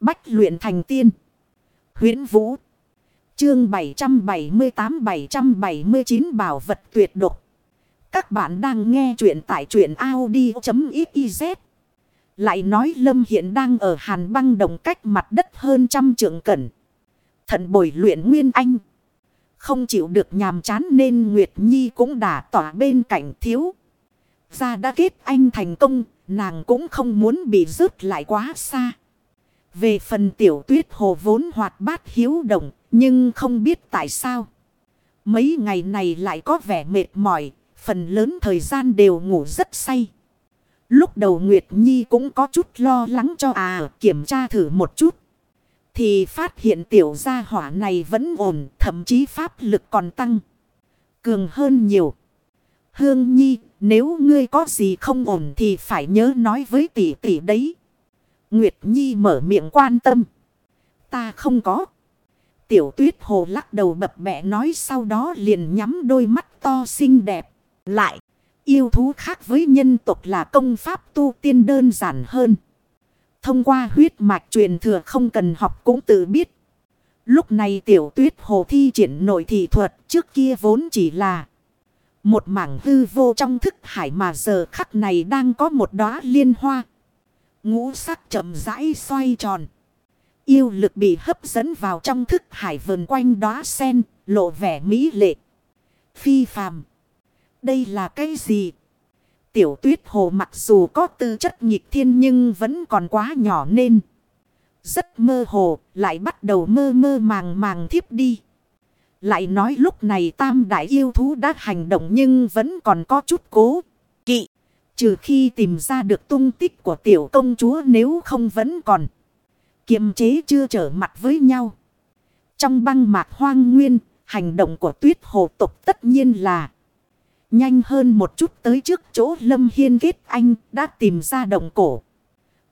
Bách luyện thành tiên. huyễn Vũ. Chương 778-779 Bảo vật tuyệt độc. Các bạn đang nghe truyện tại truyện Audi.xyz. Lại nói Lâm Hiện đang ở hàn băng đồng cách mặt đất hơn trăm trượng cẩn. Thận bồi luyện Nguyên Anh. Không chịu được nhàm chán nên Nguyệt Nhi cũng đã tỏa bên cạnh thiếu. gia đã kết anh thành công, nàng cũng không muốn bị rớt lại quá xa. Về phần tiểu tuyết hồ vốn hoạt bát hiếu động, nhưng không biết tại sao. Mấy ngày này lại có vẻ mệt mỏi, phần lớn thời gian đều ngủ rất say. Lúc đầu Nguyệt Nhi cũng có chút lo lắng cho à, kiểm tra thử một chút. Thì phát hiện tiểu gia hỏa này vẫn ổn, thậm chí pháp lực còn tăng. Cường hơn nhiều. Hương Nhi, nếu ngươi có gì không ổn thì phải nhớ nói với tỷ tỷ đấy. Nguyệt Nhi mở miệng quan tâm. Ta không có. Tiểu tuyết hồ lắc đầu bập bẹ nói sau đó liền nhắm đôi mắt to xinh đẹp. Lại, yêu thú khác với nhân tộc là công pháp tu tiên đơn giản hơn. Thông qua huyết mạch truyền thừa không cần học cũng tự biết. Lúc này tiểu tuyết hồ thi triển nội thị thuật trước kia vốn chỉ là một mảng hư vô trong thức hải mà giờ khắc này đang có một đóa liên hoa. Ngũ sắc chậm rãi xoay tròn. Yêu lực bị hấp dẫn vào trong thức hải vườn quanh đóa sen, lộ vẻ mỹ lệ. Phi phàm. Đây là cái gì? Tiểu tuyết hồ mặc dù có tư chất nhịp thiên nhưng vẫn còn quá nhỏ nên. Rất mơ hồ, lại bắt đầu mơ mơ màng màng thiếp đi. Lại nói lúc này tam đại yêu thú đã hành động nhưng vẫn còn có chút cố. Trừ khi tìm ra được tung tích của tiểu công chúa nếu không vẫn còn. Kiềm chế chưa trở mặt với nhau. Trong băng mạc hoang nguyên, hành động của tuyết hồ tục tất nhiên là nhanh hơn một chút tới trước chỗ lâm hiên kết anh đã tìm ra động cổ.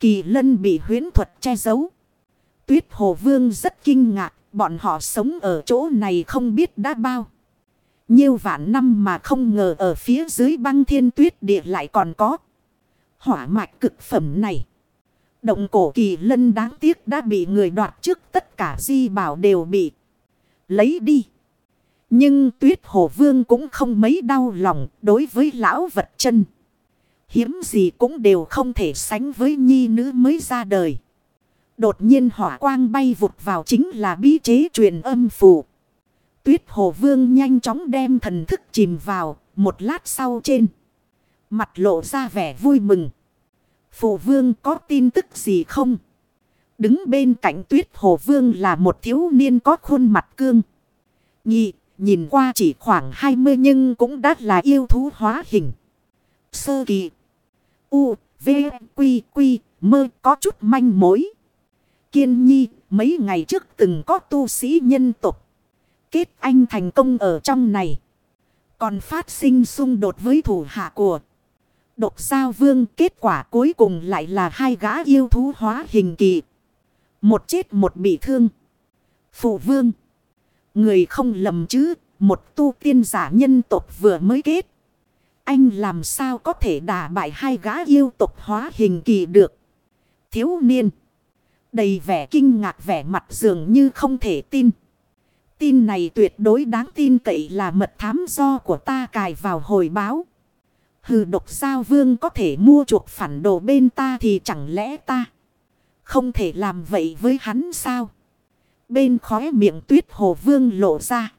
Kỳ lân bị huyến thuật che giấu. Tuyết hồ vương rất kinh ngạc Bọn họ sống ở chỗ này không biết đã bao. Nhiều vạn năm mà không ngờ ở phía dưới băng thiên tuyết địa lại còn có. Hỏa mạch cực phẩm này. Động cổ kỳ lân đáng tiếc đã bị người đoạt trước tất cả di bảo đều bị lấy đi. Nhưng tuyết hồ vương cũng không mấy đau lòng đối với lão vật chân. Hiếm gì cũng đều không thể sánh với nhi nữ mới ra đời. Đột nhiên hỏa quang bay vụt vào chính là bí chế truyền âm phù. Tuyết hồ vương nhanh chóng đem thần thức chìm vào, một lát sau trên. Mặt lộ ra vẻ vui mừng. Phù vương có tin tức gì không? Đứng bên cạnh tuyết hồ vương là một thiếu niên có khuôn mặt cương. Nhị, nhìn qua chỉ khoảng 20 nhưng cũng đã là yêu thú hóa hình. Sơ kỳ. U, V, Quy, Quy, mơ có chút manh mối. Kiên Nhi mấy ngày trước từng có tu sĩ nhân tục. Kết anh thành công ở trong này. Còn phát sinh xung đột với thủ hạ của. Độc sao vương, kết quả cuối cùng lại là hai gã yêu thú hóa hình kỳ. Một chết một bị thương. Phụ vương. Người không lầm chứ. Một tu tiên giả nhân tộc vừa mới kết. Anh làm sao có thể đả bại hai gã yêu tộc hóa hình kỳ được. Thiếu niên. Đầy vẻ kinh ngạc, vẻ mặt dường như không thể tin. Tin này tuyệt đối đáng tin cậy là mật thám do của ta cài vào hồi báo. Hừ độc sao vương có thể mua chuộc phản đồ bên ta thì chẳng lẽ ta không thể làm vậy với hắn sao? Bên khóe miệng tuyết hồ vương lộ ra.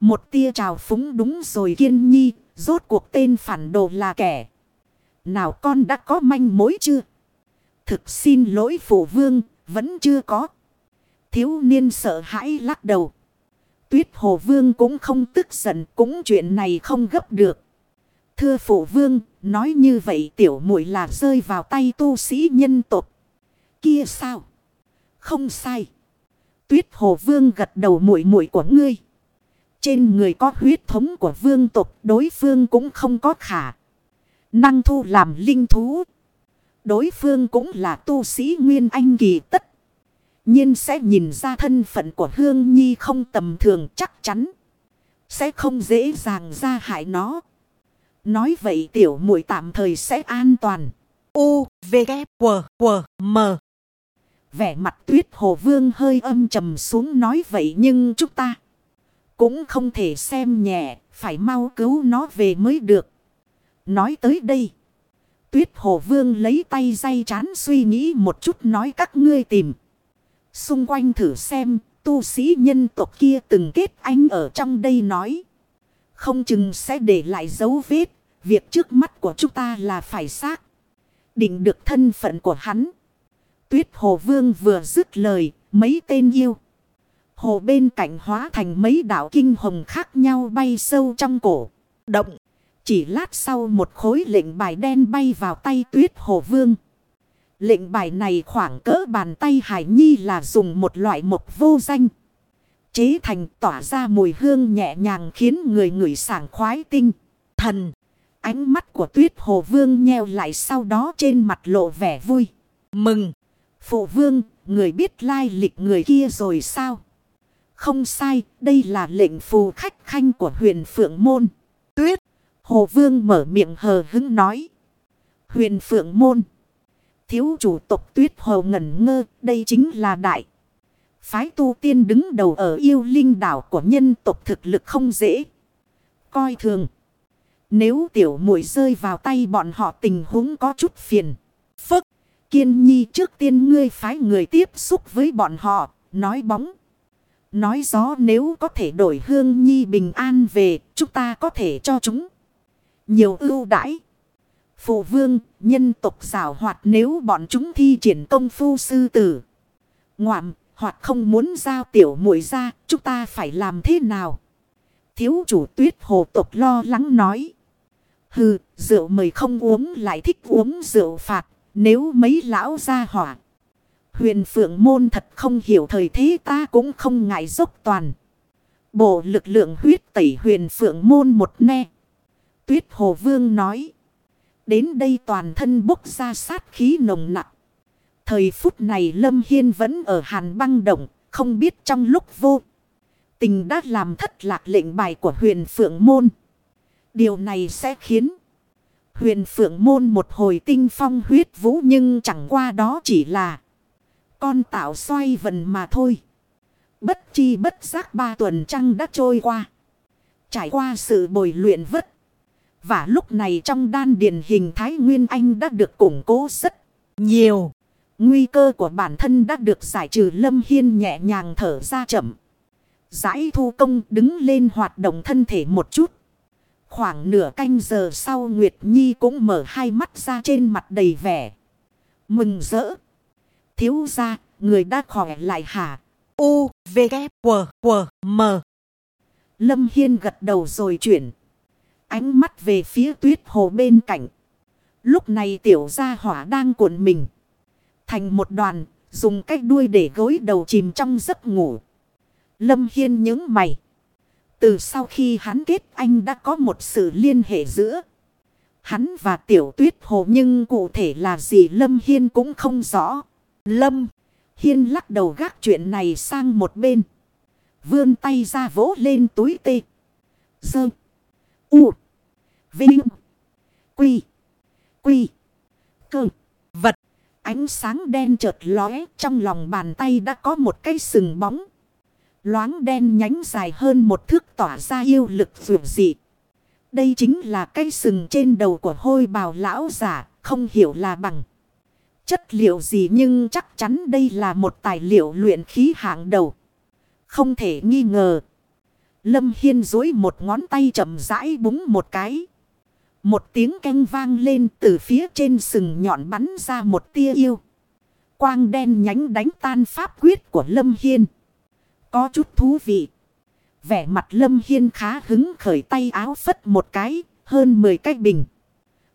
Một tia trào phúng đúng rồi kiên nhi, rốt cuộc tên phản đồ là kẻ. Nào con đã có manh mối chưa? Thực xin lỗi phụ vương, vẫn chưa có. Thiếu niên sợ hãi lắc đầu. Tuyết hồ vương cũng không tức giận cũng chuyện này không gấp được. Thưa phụ vương, nói như vậy tiểu muội là rơi vào tay tu sĩ nhân tộc. Kia sao? Không sai. Tuyết hồ vương gật đầu muội muội của ngươi. Trên người có huyết thống của vương tộc đối phương cũng không có khả. Năng thu làm linh thú. Đối phương cũng là tu sĩ Nguyên Anh kỳ tất nhiên sẽ nhìn ra thân phận của Hương Nhi không tầm thường chắc chắn. Sẽ không dễ dàng ra hại nó. Nói vậy tiểu muội tạm thời sẽ an toàn. U, V, K, W, W, M. Vẻ mặt tuyết hồ vương hơi âm trầm xuống nói vậy nhưng chúng ta cũng không thể xem nhẹ, phải mau cứu nó về mới được. Nói tới đây. Tuyết hồ vương lấy tay day chán suy nghĩ một chút nói các ngươi tìm. Xung quanh thử xem, tu sĩ nhân tộc kia từng kết anh ở trong đây nói. Không chừng sẽ để lại dấu vết, việc trước mắt của chúng ta là phải xác. Định được thân phận của hắn. Tuyết hồ vương vừa dứt lời, mấy tên yêu. Hồ bên cạnh hóa thành mấy đảo kinh hồng khác nhau bay sâu trong cổ. Động. Chỉ lát sau một khối lệnh bài đen bay vào tay tuyết hồ vương. Lệnh bài này khoảng cỡ bàn tay hải nhi là dùng một loại mộc vô danh. Chế thành tỏa ra mùi hương nhẹ nhàng khiến người người sảng khoái tinh. Thần. Ánh mắt của tuyết hồ vương nheo lại sau đó trên mặt lộ vẻ vui. Mừng. Phụ vương, người biết lai lịch người kia rồi sao? Không sai, đây là lệnh phù khách khanh của huyền Phượng Môn. Tuyết, Hồ Vương mở miệng hờ hứng nói. Huyền Phượng Môn. Thiếu chủ tộc Tuyết Hồ ngẩn ngơ, đây chính là đại. Phái tu tiên đứng đầu ở yêu linh đảo của nhân tộc thực lực không dễ. Coi thường. Nếu tiểu muội rơi vào tay bọn họ tình huống có chút phiền. Phức. Kiên nhi trước tiên ngươi phái người tiếp xúc với bọn họ. Nói bóng. Nói gió nếu có thể đổi hương nhi bình an về, chúng ta có thể cho chúng. Nhiều ưu đãi. Phụ vương, nhân tộc xảo hoạt nếu bọn chúng thi triển công phu sư tử. Ngoạm, hoặc không muốn giao tiểu muội ra, chúng ta phải làm thế nào? Thiếu chủ tuyết hồ tộc lo lắng nói. Hừ, rượu mời không uống lại thích uống rượu phạt, nếu mấy lão ra hỏa. Huyền phượng môn thật không hiểu thời thế ta cũng không ngại dốc toàn. Bộ lực lượng huyết tẩy huyền phượng môn một ne. Tuyết hồ vương nói. Đến đây toàn thân bốc ra sát khí nồng nặng. Thời phút này Lâm Hiên vẫn ở hàn băng động. Không biết trong lúc vô. Tình đã làm thất lạc lệnh bài của huyền phượng môn. Điều này sẽ khiến. Huyền phượng môn một hồi tinh phong huyết vũ nhưng chẳng qua đó chỉ là con tạo xoay vần mà thôi. Bất chi bất giác ba tuần trăng đã trôi qua. Trải qua sự bồi luyện vất. Và lúc này trong đan điền hình thái Nguyên Anh đã được củng cố rất nhiều. Nguy cơ của bản thân đã được giải trừ Lâm Hiên nhẹ nhàng thở ra chậm. Giải thu công đứng lên hoạt động thân thể một chút. Khoảng nửa canh giờ sau Nguyệt Nhi cũng mở hai mắt ra trên mặt đầy vẻ. Mừng rỡ. Thiếu ra, người đã khỏe lại hả? U, V, K, W, W, M. Lâm Hiên gật đầu rồi chuyển. Ánh mắt về phía tuyết hồ bên cạnh. Lúc này tiểu gia hỏa đang cuộn mình. Thành một đoàn, dùng cái đuôi để gối đầu chìm trong giấc ngủ. Lâm Hiên nhớ mày. Từ sau khi hắn kết anh đã có một sự liên hệ giữa hắn và tiểu tuyết hồ nhưng cụ thể là gì Lâm Hiên cũng không rõ. Lâm Hiên lắc đầu gác chuyện này sang một bên. Vươn tay ra vỗ lên túi tê. Dơ. U. Vinh. Quy. Quy. Cơ. Vật. Ánh sáng đen chợt lóe trong lòng bàn tay đã có một cái sừng bóng. Loáng đen nhánh dài hơn một thước tỏa ra yêu lực vượt dị. Đây chính là cây sừng trên đầu của hôi bào lão giả, không hiểu là bằng. Chất liệu gì nhưng chắc chắn đây là một tài liệu luyện khí hạng đầu. Không thể nghi ngờ. Lâm Hiên dối một ngón tay chậm rãi búng một cái. Một tiếng canh vang lên từ phía trên sừng nhọn bắn ra một tia yêu. Quang đen nhánh đánh tan pháp quyết của Lâm Hiên. Có chút thú vị. Vẻ mặt Lâm Hiên khá hứng khởi tay áo phất một cái, hơn 10 cái bình.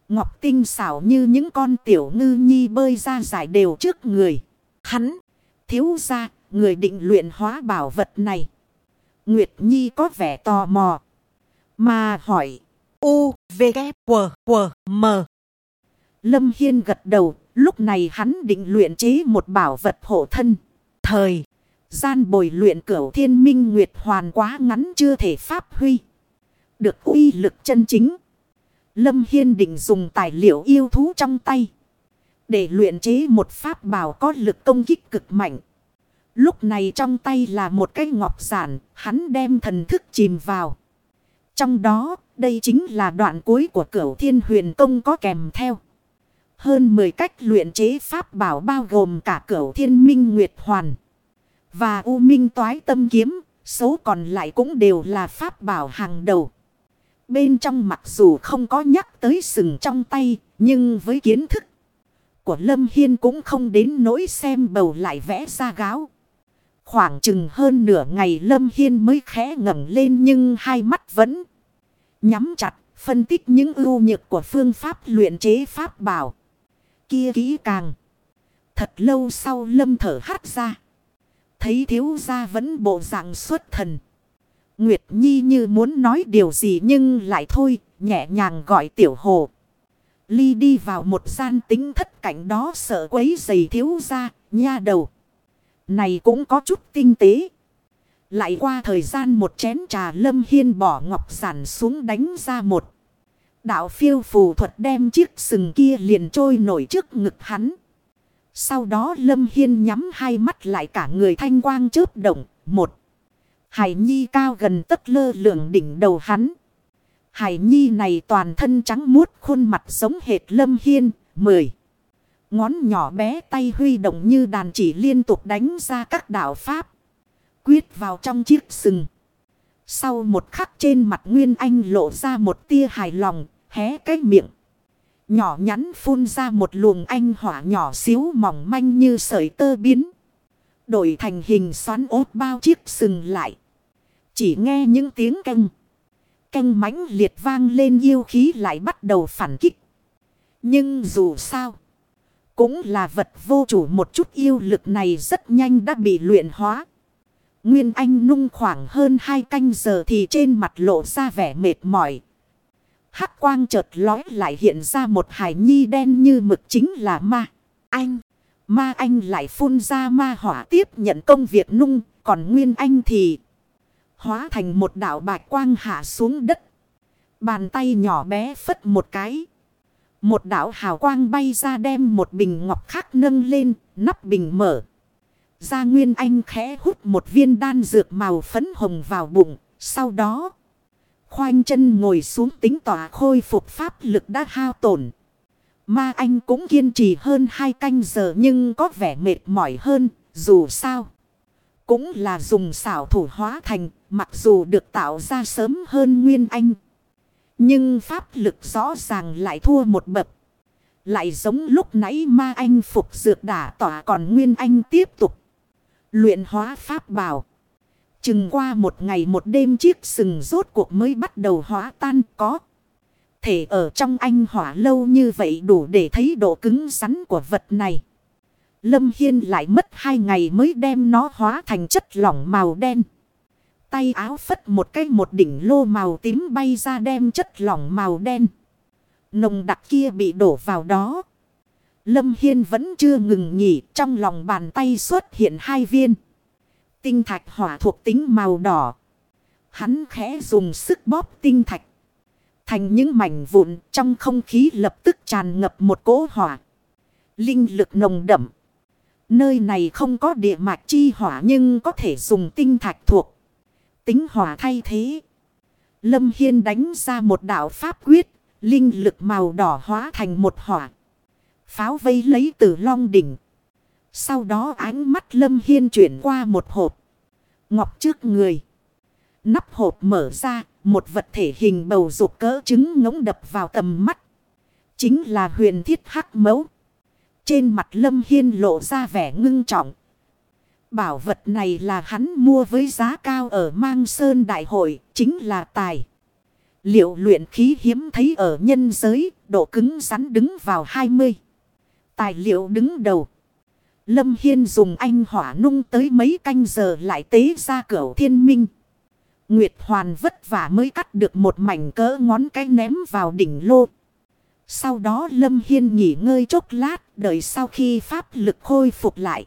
Ngọc tinh xảo như những con tiểu ngư nhi bơi ra giải đều trước người. Hắn, thiếu ra, người định luyện hóa bảo vật này. Nguyệt Nhi có vẻ tò mò. Mà hỏi. U, V, K, W, W, M. Lâm Hiên gật đầu. Lúc này hắn định luyện chế một bảo vật hộ thân. Thời. Gian bồi luyện cửu thiên minh Nguyệt hoàn quá ngắn chưa thể pháp huy. Được uy lực chân chính. Lâm Hiên định dùng tài liệu yêu thú trong tay. Để luyện chế một pháp bảo có lực công kích cực mạnh. Lúc này trong tay là một cái ngọc giản, hắn đem thần thức chìm vào. Trong đó, đây chính là đoạn cuối của cửu thiên huyền công có kèm theo. Hơn 10 cách luyện chế pháp bảo bao gồm cả cửu thiên minh nguyệt hoàn. Và u minh toái tâm kiếm, số còn lại cũng đều là pháp bảo hàng đầu. Bên trong mặc dù không có nhắc tới sừng trong tay, nhưng với kiến thức của Lâm Hiên cũng không đến nỗi xem bầu lại vẽ ra gáo. Khoảng chừng hơn nửa ngày Lâm Hiên mới khẽ ngẩng lên nhưng hai mắt vẫn nhắm chặt, phân tích những ưu nhược của phương pháp luyện chế pháp bảo. Kia kỹ càng. Thật lâu sau Lâm thở hắt ra. Thấy thiếu gia vẫn bộ dạng xuất thần. Nguyệt Nhi như muốn nói điều gì nhưng lại thôi, nhẹ nhàng gọi tiểu hồ. Ly đi vào một gian tính thất cảnh đó sợ quấy giày thiếu gia, nha đầu. Này cũng có chút tinh tế. Lại qua thời gian một chén trà lâm hiên bỏ ngọc sản xuống đánh ra một. Đạo phiêu phù thuật đem chiếc sừng kia liền trôi nổi trước ngực hắn. Sau đó lâm hiên nhắm hai mắt lại cả người thanh quang chớp động. Một. Hải nhi cao gần tất lơ lượng đỉnh đầu hắn. Hải nhi này toàn thân trắng muốt, khuôn mặt giống hệt lâm hiên. Mười. Ngón nhỏ bé tay huy động như đàn chỉ liên tục đánh ra các đạo pháp. Quyết vào trong chiếc sừng. Sau một khắc trên mặt Nguyên Anh lộ ra một tia hài lòng, hé cái miệng. Nhỏ nhắn phun ra một luồng anh hỏa nhỏ xíu mỏng manh như sợi tơ biến. Đổi thành hình xoắn ốt bao chiếc sừng lại. Chỉ nghe những tiếng canh. Canh mãnh liệt vang lên yêu khí lại bắt đầu phản kích. Nhưng dù sao. Cũng là vật vô chủ một chút yêu lực này rất nhanh đã bị luyện hóa. Nguyên Anh nung khoảng hơn hai canh giờ thì trên mặt lộ ra vẻ mệt mỏi. Hắc quang chợt lói lại hiện ra một hải nhi đen như mực chính là ma. Anh. Ma anh lại phun ra ma hỏa tiếp nhận công việc nung. Còn Nguyên Anh thì hóa thành một đạo bạch quang hạ xuống đất. Bàn tay nhỏ bé phất một cái. Một đạo hào quang bay ra đem một bình ngọc khác nâng lên, nắp bình mở. Gia Nguyên Anh khẽ hút một viên đan dược màu phấn hồng vào bụng, sau đó khoanh chân ngồi xuống tính tỏa khôi phục pháp lực đã hao tổn. Ma Anh cũng kiên trì hơn hai canh giờ nhưng có vẻ mệt mỏi hơn, dù sao. Cũng là dùng xảo thủ hóa thành, mặc dù được tạo ra sớm hơn Nguyên Anh. Nhưng pháp lực rõ ràng lại thua một bậc. Lại giống lúc nãy ma anh phục dược đả tỏa còn Nguyên Anh tiếp tục. Luyện hóa pháp bảo. Chừng qua một ngày một đêm chiếc sừng rốt cuộc mới bắt đầu hóa tan có. Thể ở trong anh hỏa lâu như vậy đủ để thấy độ cứng rắn của vật này. Lâm Hiên lại mất hai ngày mới đem nó hóa thành chất lỏng màu đen. Tay áo phất một cái một đỉnh lô màu tím bay ra đem chất lỏng màu đen. Nồng đặc kia bị đổ vào đó. Lâm Hiên vẫn chưa ngừng nghỉ, trong lòng bàn tay xuất hiện hai viên. Tinh thạch hỏa thuộc tính màu đỏ. Hắn khẽ dùng sức bóp tinh thạch. Thành những mảnh vụn, trong không khí lập tức tràn ngập một cỗ hỏa. Linh lực nồng đậm. Nơi này không có địa mạch chi hỏa nhưng có thể dùng tinh thạch thuộc. Tính hỏa thay thế. Lâm Hiên đánh ra một đạo pháp quyết. Linh lực màu đỏ hóa thành một hỏa. Pháo vây lấy từ long đỉnh. Sau đó ánh mắt Lâm Hiên chuyển qua một hộp. Ngọc trước người. Nắp hộp mở ra. Một vật thể hình bầu dục cỡ trứng ngỗng đập vào tầm mắt. Chính là huyền thiết hắc mấu. Trên mặt Lâm Hiên lộ ra vẻ ngưng trọng. Bảo vật này là hắn mua với giá cao ở Mang Sơn Đại hội, chính là tài. Liệu luyện khí hiếm thấy ở nhân giới, độ cứng rắn đứng vào 20. Tài liệu đứng đầu. Lâm Hiên dùng anh hỏa nung tới mấy canh giờ lại tế ra cửa thiên minh. Nguyệt Hoàn vất vả mới cắt được một mảnh cỡ ngón cái ném vào đỉnh lô. Sau đó Lâm Hiên nghỉ ngơi chốc lát, đợi sau khi pháp lực khôi phục lại.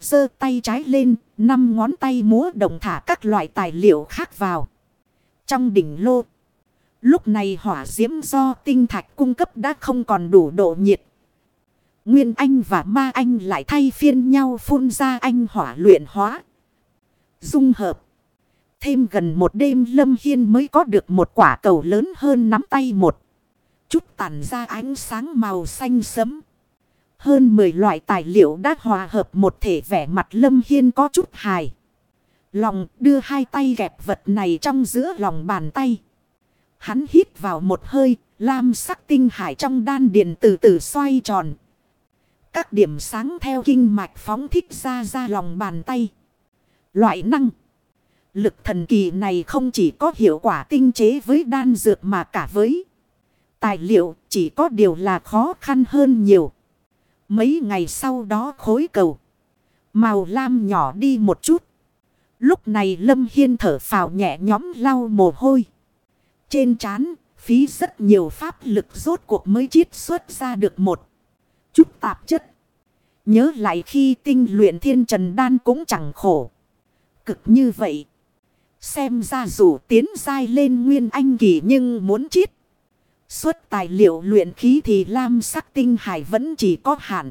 giơ tay trái lên, năm ngón tay múa động thả các loại tài liệu khác vào. Trong đỉnh lô. Lúc này hỏa diễm do tinh thạch cung cấp đã không còn đủ độ nhiệt. Nguyên Anh và Ma Anh lại thay phiên nhau phun ra anh hỏa luyện hóa. Dung hợp. Thêm gần một đêm Lâm Hiên mới có được một quả cầu lớn hơn nắm tay một. Chút tản ra ánh sáng màu xanh sấm. Hơn 10 loại tài liệu đã hòa hợp một thể vẻ mặt Lâm Hiên có chút hài. Lòng đưa hai tay gẹp vật này trong giữa lòng bàn tay. Hắn hít vào một hơi, lam sắc tinh hải trong đan điền từ từ xoay tròn. Các điểm sáng theo kinh mạch phóng thích ra ra lòng bàn tay. Loại năng. Lực thần kỳ này không chỉ có hiệu quả tinh chế với đan dược mà cả với tài liệu, chỉ có điều là khó khăn hơn nhiều. Mấy ngày sau đó khối cầu. Màu lam nhỏ đi một chút. Lúc này Lâm Hiên thở phào nhẹ nhóm lau mồ hôi. Trên trán phí rất nhiều pháp lực rốt cuộc mới chiết xuất ra được một chút tạp chất. Nhớ lại khi tinh luyện thiên trần đan cũng chẳng khổ. Cực như vậy. Xem ra dù tiến dai lên nguyên anh kỳ nhưng muốn chiết. Xuất tài liệu luyện khí thì lam sắc tinh hải vẫn chỉ có hạn.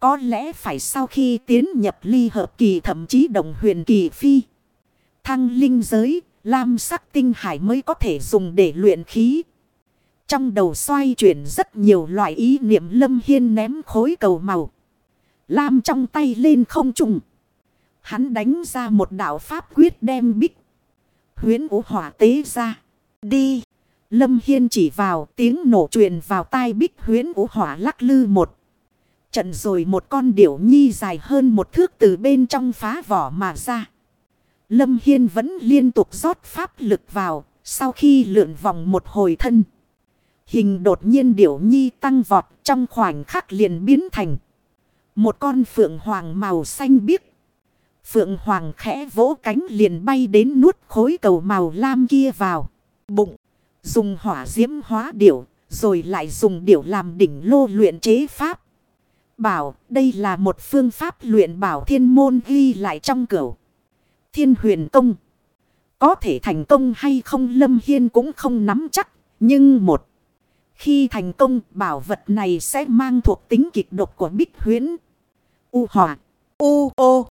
Có lẽ phải sau khi tiến nhập ly hợp kỳ thậm chí đồng huyền kỳ phi. Thăng linh giới, lam sắc tinh hải mới có thể dùng để luyện khí. Trong đầu xoay chuyển rất nhiều loại ý niệm lâm hiên ném khối cầu màu. Lam trong tay lên không trùng. Hắn đánh ra một đạo pháp quyết đem bích. Huyến ủ hỏa tế ra. Đi. Lâm Hiên chỉ vào tiếng nổ truyền vào tai bích huyến ủ hỏa lắc lư một. Trận rồi một con điểu nhi dài hơn một thước từ bên trong phá vỏ mà ra. Lâm Hiên vẫn liên tục rót pháp lực vào. Sau khi lượn vòng một hồi thân. Hình đột nhiên điểu nhi tăng vọt trong khoảnh khắc liền biến thành. Một con phượng hoàng màu xanh biếc. Phượng hoàng khẽ vỗ cánh liền bay đến nuốt khối cầu màu lam kia vào. Bụng. Dùng hỏa diễm hóa điểu. Rồi lại dùng điểu làm đỉnh lô luyện chế pháp. Bảo, đây là một phương pháp luyện bảo thiên môn ghi lại trong cửu. Thiên huyền công. Có thể thành công hay không Lâm Hiên cũng không nắm chắc. Nhưng một. Khi thành công, bảo vật này sẽ mang thuộc tính kịch độc của bích huyến. U hỏa. U ô.